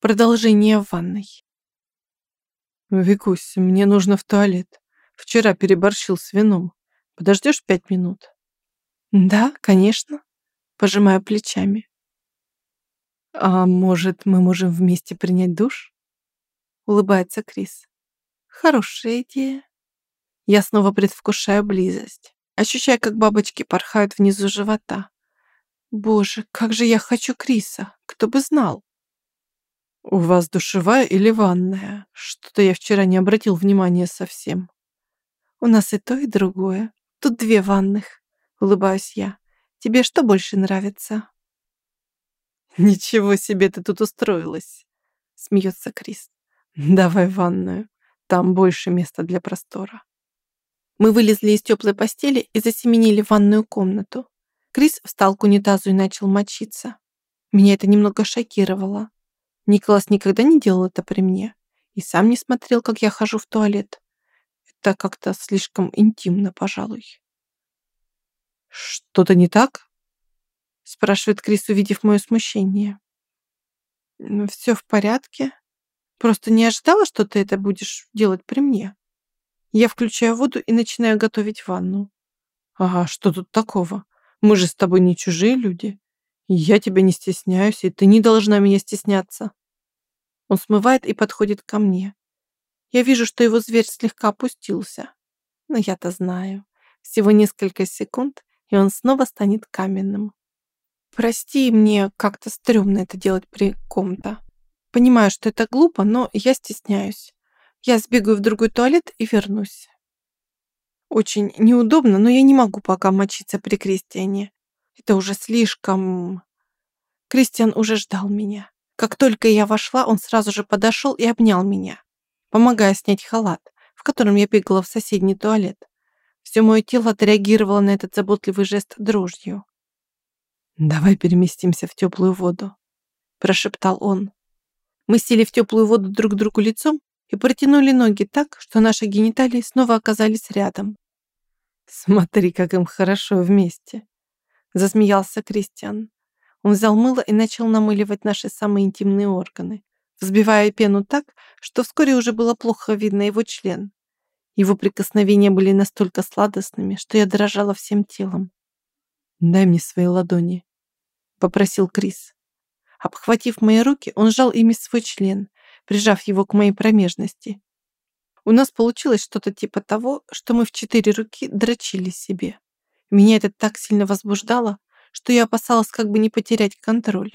Продолжение в ванной. Викусь, мне нужно в туалет. Вчера переборщил с вином. Подождешь пять минут? Да, конечно. Пожимаю плечами. А может, мы можем вместе принять душ? Улыбается Крис. Хорошая идея. Я снова предвкушаю близость. Ощущаю, как бабочки порхают внизу живота. Боже, как же я хочу Криса. Кто бы знал. У вас душевая или ванная? Что-то я вчера не обратил внимания совсем. У нас и то, и другое. Тут две ванных. Улыбаюсь я. Тебе что больше нравится? Ничего себе ты тут устроилась. Смеется Крис. Давай ванную. Там больше места для простора. Мы вылезли из теплой постели и засеменили ванную комнату. Крис встал к унитазу и начал мочиться. Меня это немного шокировало. Николас никогда не делал это при мне и сам не смотрел, как я хожу в туалет. Это как-то слишком интимно, пожалуй. «Что-то не так?» спрашивает Крис, увидев мое смущение. «Все в порядке. Просто не ожидала, что ты это будешь делать при мне. Я включаю воду и начинаю готовить ванну. Ага, что тут такого? Мы же с тобой не чужие люди. Я тебя не стесняюсь, и ты не должна меня стесняться. Он смывает и подходит ко мне. Я вижу, что его зверь слегка опустился. Но я-то знаю. Всего несколько секунд, и он снова станет каменным. Прости, мне как-то стрёмно это делать при ком-то. Понимаю, что это глупо, но я стесняюсь. Я сбегаю в другой туалет и вернусь. Очень неудобно, но я не могу пока мочиться при Кристиане. Это уже слишком... Кристиан уже ждал меня. Как только я вошла, он сразу же подошел и обнял меня, помогая снять халат, в котором я бегала в соседний туалет. Все мое тело отреагировало на этот заботливый жест дрожью. «Давай переместимся в теплую воду», – прошептал он. Мы сели в теплую воду друг другу лицом и протянули ноги так, что наши гениталии снова оказались рядом. «Смотри, как им хорошо вместе», – засмеялся Кристиан. Он взял мыло и начал намыливать наши самые интимные органы, взбивая пену так, что вскоре уже было плохо видно его член. Его прикосновения были настолько сладостными, что я дрожала всем телом. «Дай мне свои ладони», — попросил Крис. Обхватив мои руки, он сжал ими свой член, прижав его к моей промежности. У нас получилось что-то типа того, что мы в четыре руки дрочили себе. Меня это так сильно возбуждало, что я опасалась как бы не потерять контроль.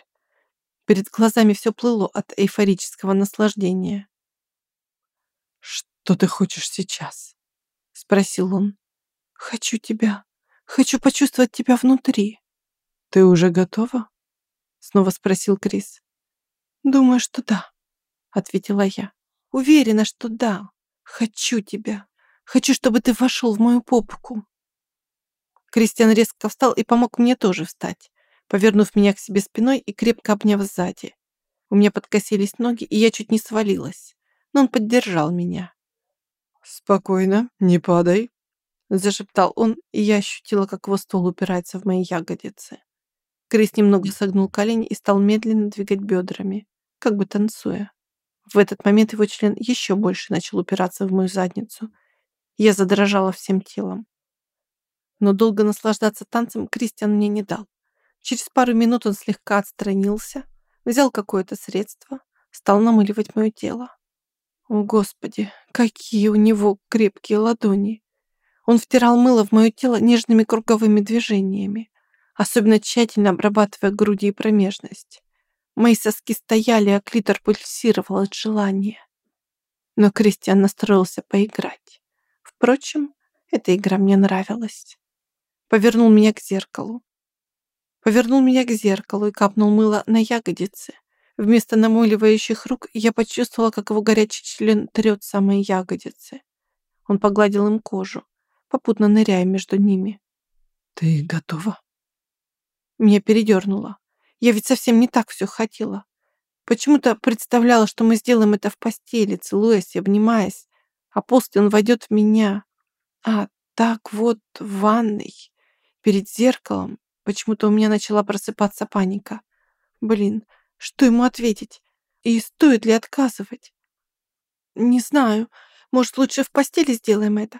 Перед глазами все плыло от эйфорического наслаждения. «Что ты хочешь сейчас?» — спросил он. «Хочу тебя. Хочу почувствовать тебя внутри». «Ты уже готова?» — снова спросил Крис. «Думаю, что да», — ответила я. «Уверена, что да. Хочу тебя. Хочу, чтобы ты вошел в мою попку». Кристиан резко встал и помог мне тоже встать, повернув меня к себе спиной и крепко обняв сзади. У меня подкосились ноги, и я чуть не свалилась, но он поддержал меня. «Спокойно, не падай», — зашептал он, и я ощутила, как его стол упирается в мои ягодицы. Крис немного согнул колени и стал медленно двигать бедрами, как бы танцуя. В этот момент его член еще больше начал упираться в мою задницу. Я задрожала всем телом. Но долго наслаждаться танцем Кристиан мне не дал. Через пару минут он слегка отстранился, взял какое-то средство, стал намыливать мое тело. О, Господи, какие у него крепкие ладони! Он втирал мыло в мое тело нежными круговыми движениями, особенно тщательно обрабатывая груди и промежность. Мои соски стояли, а клитор пульсировал от желания. Но Кристиан настроился поиграть. Впрочем, эта игра мне нравилась повернул меня к зеркалу. Повернул меня к зеркалу и капнул мыло на ягодицы. Вместо намыливающих рук я почувствовала, как его горячий член трет самые ягодицы. Он погладил им кожу, попутно ныряя между ними. «Ты готова?» Меня передернуло. Я ведь совсем не так все хотела. Почему-то представляла, что мы сделаем это в постели, целуясь и обнимаясь, а после он войдет в меня. А так вот в ванной перед зеркалом почему-то у меня начала просыпаться паника. Блин, что ему ответить? И стоит ли отказывать? Не знаю. Может, лучше в постели сделаем это?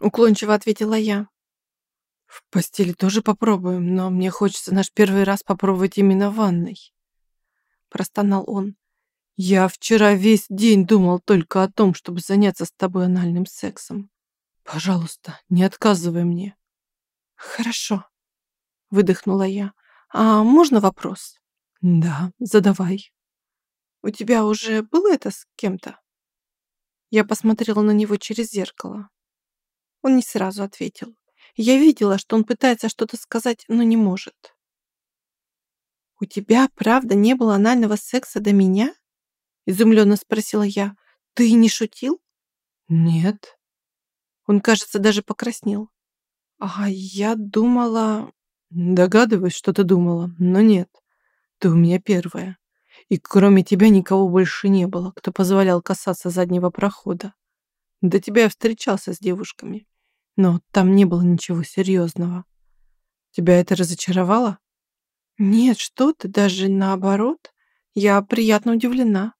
Уклончиво ответила я. В постели тоже попробуем, но мне хочется наш первый раз попробовать именно в ванной. Простонал он. Я вчера весь день думал только о том, чтобы заняться с тобой анальным сексом. Пожалуйста, не отказывай мне. Хорошо, выдохнула я. А можно вопрос? Да, задавай. У тебя уже было это с кем-то? Я посмотрела на него через зеркало. Он не сразу ответил. Я видела, что он пытается что-то сказать, но не может. «У тебя, правда, не было анального секса до меня?» Изумленно спросила я. «Ты не шутил?» «Нет». Он, кажется, даже покраснел. «А я думала...» «Догадываюсь, что ты думала, но нет. Ты у меня первая. И кроме тебя никого больше не было, кто позволял касаться заднего прохода. До тебя я встречался с девушками, но там не было ничего серьезного. Тебя это разочаровало?» «Нет, что ты, даже наоборот. Я приятно удивлена.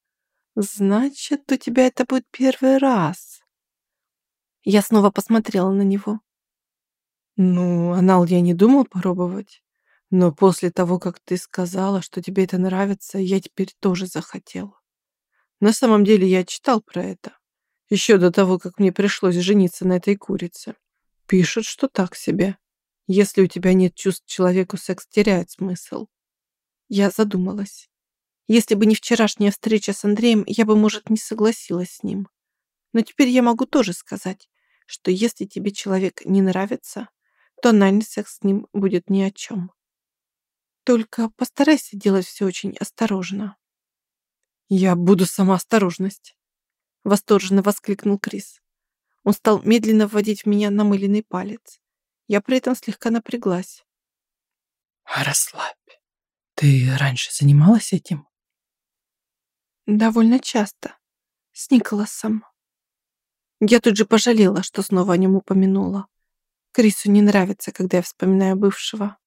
Значит, у тебя это будет первый раз». Я снова посмотрела на него. Ну, анал я не думал попробовать. Но после того, как ты сказала, что тебе это нравится, я теперь тоже захотел. На самом деле я читал про это. Еще до того, как мне пришлось жениться на этой курице. Пишут, что так себе. Если у тебя нет чувств человеку, секс теряет смысл. Я задумалась. Если бы не вчерашняя встреча с Андреем, я бы, может, не согласилась с ним. Но теперь я могу тоже сказать, что если тебе человек не нравится, то секс с ним будет ни о чем. Только постарайся делать все очень осторожно. Я буду сама осторожность, восторженно воскликнул Крис. Он стал медленно вводить в меня намыленный палец. Я при этом слегка напряглась. Расслабь. Ты раньше занималась этим? Довольно часто. С Николасом. Я тут же пожалела, что снова о нем упомянула. Крису не нравится, когда я вспоминаю бывшего.